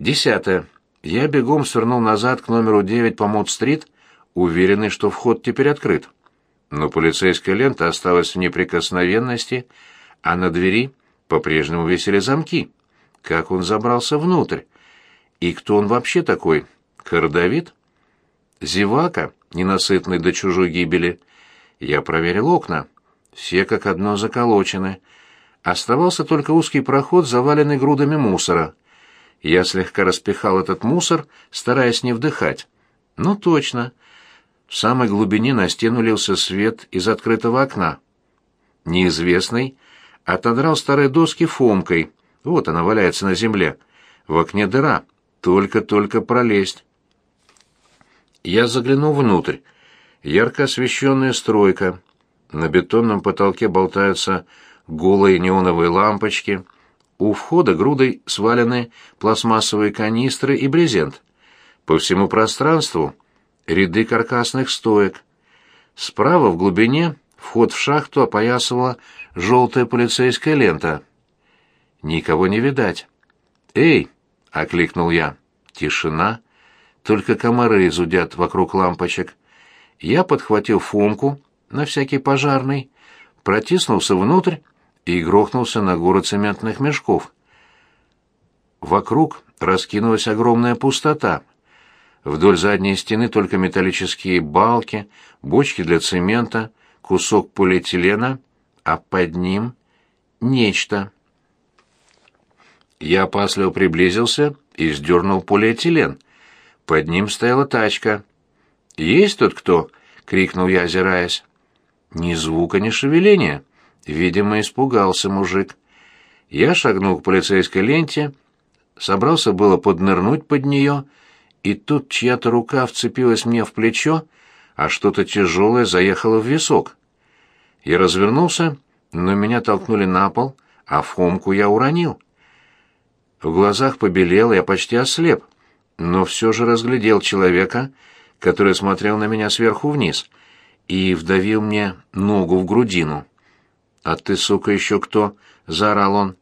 Десятое. Я бегом свернул назад к номеру 9 по Мод-стрит, уверенный, что вход теперь открыт. Но полицейская лента осталась в неприкосновенности, а на двери по-прежнему висели замки. Как он забрался внутрь? И кто он вообще такой? Кордовит? Зевака, ненасытный до чужой гибели. Я проверил окна. Все как одно заколочены. Оставался только узкий проход, заваленный грудами мусора. Я слегка распихал этот мусор, стараясь не вдыхать. Ну точно. В самой глубине на стену лился свет из открытого окна. Неизвестный отодрал старые доски фомкой. Вот она валяется на земле. В окне дыра. Только-только пролезть. Я заглянул внутрь. Ярко освещенная стройка. На бетонном потолке болтаются голые неоновые лампочки. У входа грудой свалены пластмассовые канистры и брезент. По всему пространству ряды каркасных стоек. Справа в глубине вход в шахту опоясывала желтая полицейская лента. Никого не видать. «Эй!» — окликнул я. Тишина. Только комары зудят вокруг лампочек. Я подхватил фомку на всякий пожарный, протиснулся внутрь и грохнулся на гору цементных мешков. Вокруг раскинулась огромная пустота. Вдоль задней стены только металлические балки, бочки для цемента, кусок полиэтилена, а под ним нечто. Я опасливо приблизился и сдернул полиэтилен. Под ним стояла тачка. «Есть тут кто?» — крикнул я, озираясь. Ни звука, ни шевеления. Видимо, испугался мужик. Я шагнул к полицейской ленте, собрался было поднырнуть под нее, и тут чья-то рука вцепилась мне в плечо, а что-то тяжелое заехало в висок. Я развернулся, но меня толкнули на пол, а Фомку я уронил. В глазах побелел, я почти ослеп, но все же разглядел человека, который смотрел на меня сверху вниз и вдавил мне ногу в грудину. «А ты, сука, еще кто?» — заорал он.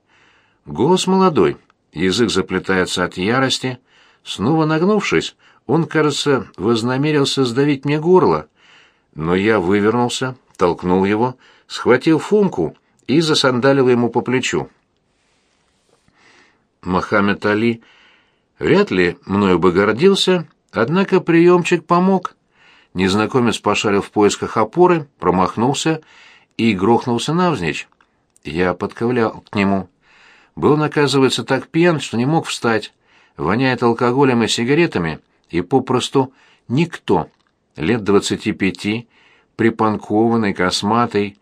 Голос молодой, язык заплетается от ярости. Снова нагнувшись, он, кажется, вознамерился сдавить мне горло. Но я вывернулся, толкнул его, схватил фумку и засандалил ему по плечу. Мохаммед Али вряд ли мною бы гордился, однако приемчик помог. Незнакомец пошарил в поисках опоры, промахнулся и грохнулся навзничь. Я подковлял к нему. Был, оказывается, так пьян, что не мог встать. Воняет алкоголем и сигаретами, и попросту никто. Лет двадцати пяти, припанкованный, косматый,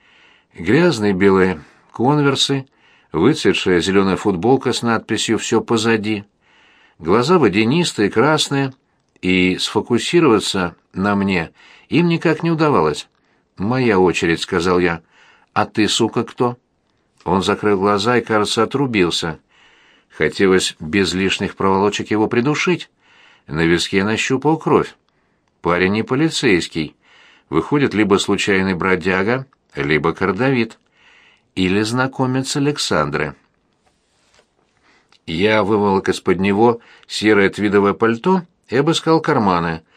грязные белые конверсы, выцветшая зеленая футболка с надписью «Все позади». Глаза водянистые, красные, и сфокусироваться на мне им никак не удавалось. «Моя очередь», — сказал я. «А ты, сука, кто?» Он закрыл глаза и, кажется, отрубился. Хотелось без лишних проволочек его придушить. На виске нащупал кровь. Парень не полицейский. Выходит, либо случайный бродяга, либо кордовит. Или знакомец Александры. Я выволок из-под него серое твидовое пальто и обыскал карманы —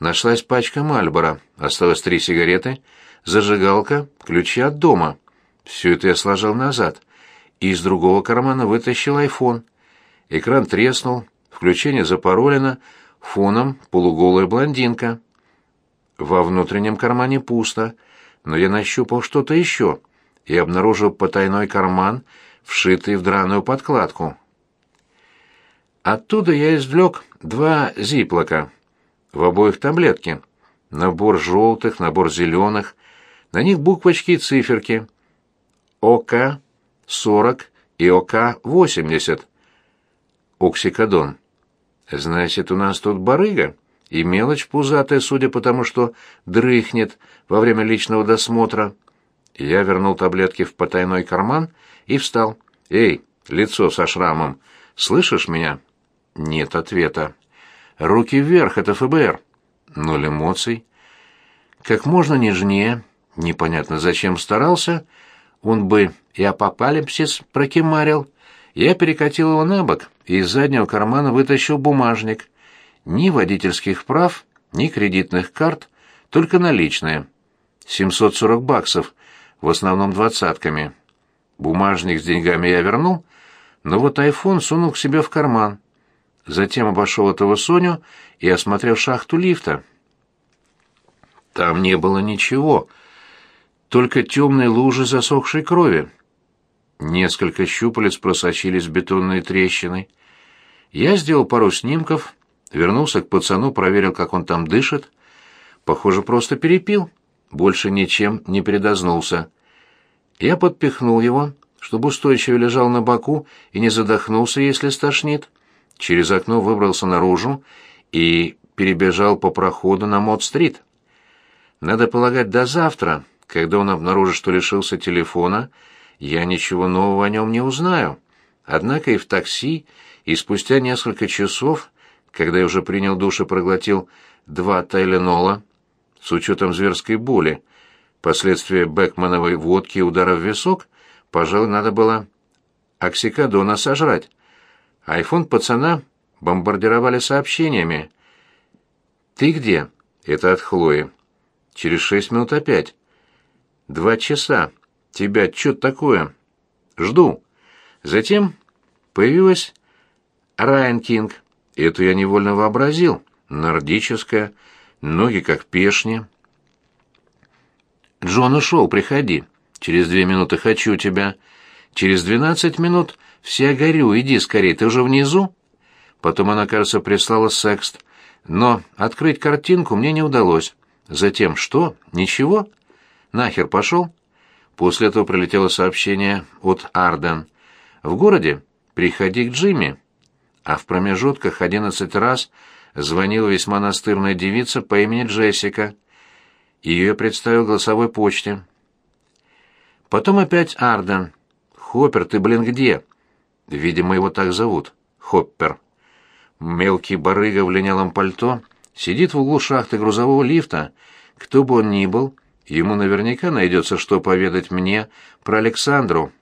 Нашлась пачка Мальбора, осталось три сигареты, зажигалка, ключи от дома. Все это я сложил назад. И из другого кармана вытащил айфон. Экран треснул, включение запаролено, фоном полуголая блондинка. Во внутреннем кармане пусто, но я нащупал что-то еще и обнаружил потайной карман, вшитый в драную подкладку. Оттуда я извлек два зиплока. В обоих таблетки. Набор желтых, набор зеленых. На них буквочки и циферки. ОК-40 и ОК-80. Оксикодон. Значит, у нас тут барыга? И мелочь пузатая, судя по тому, что дрыхнет во время личного досмотра. Я вернул таблетки в потайной карман и встал. «Эй, лицо со шрамом, слышишь меня?» Нет ответа. Руки вверх, это ФБР. Ноль эмоций. Как можно нежнее, непонятно зачем старался, он бы и апокалипсис прокимарил. Я перекатил его на бок и из заднего кармана вытащил бумажник. Ни водительских прав, ни кредитных карт, только наличные. 740 баксов, в основном двадцатками. Бумажник с деньгами я вернул, но вот айфон сунул к себе в карман. Затем обошел этого Соню и осмотрел шахту лифта. Там не было ничего, только темные лужи засохшей крови. Несколько щупалец просочились в бетонные трещины. Я сделал пару снимков, вернулся к пацану, проверил, как он там дышит. Похоже, просто перепил, больше ничем не передознулся. Я подпихнул его, чтобы устойчиво лежал на боку и не задохнулся, если стошнит. Через окно выбрался наружу и перебежал по проходу на Мод-стрит. Надо полагать, до завтра, когда он обнаружит, что лишился телефона, я ничего нового о нем не узнаю. Однако и в такси, и спустя несколько часов, когда я уже принял душ и проглотил два тайленола, с учетом зверской боли, последствия Бекмановой водки и удара в висок, пожалуй, надо было оксикодона сожрать. Айфон пацана бомбардировали сообщениями. «Ты где?» Это от Хлои. Через шесть минут опять. Два часа. Тебя что такое? Жду. Затем появилась Райан Кинг. Эту я невольно вообразил. Нордическая, ноги как пешни. Джон ушел, приходи. Через две минуты хочу тебя. Через двенадцать минут все горю, иди скорее, ты уже внизу? Потом она, кажется, прислала секст. Но открыть картинку мне не удалось. Затем что? Ничего? Нахер пошел? После этого прилетело сообщение от Арден. В городе приходи к Джимми. А в промежутках одиннадцать раз звонила весьма настырная девица по имени Джессика. Ее представил голосовой почте. Потом опять Арден. «Хоппер, ты, блин, где?» Видимо, его так зовут. Хоппер. Мелкий барыга в линялом пальто сидит в углу шахты грузового лифта. Кто бы он ни был, ему наверняка найдется что поведать мне про Александру.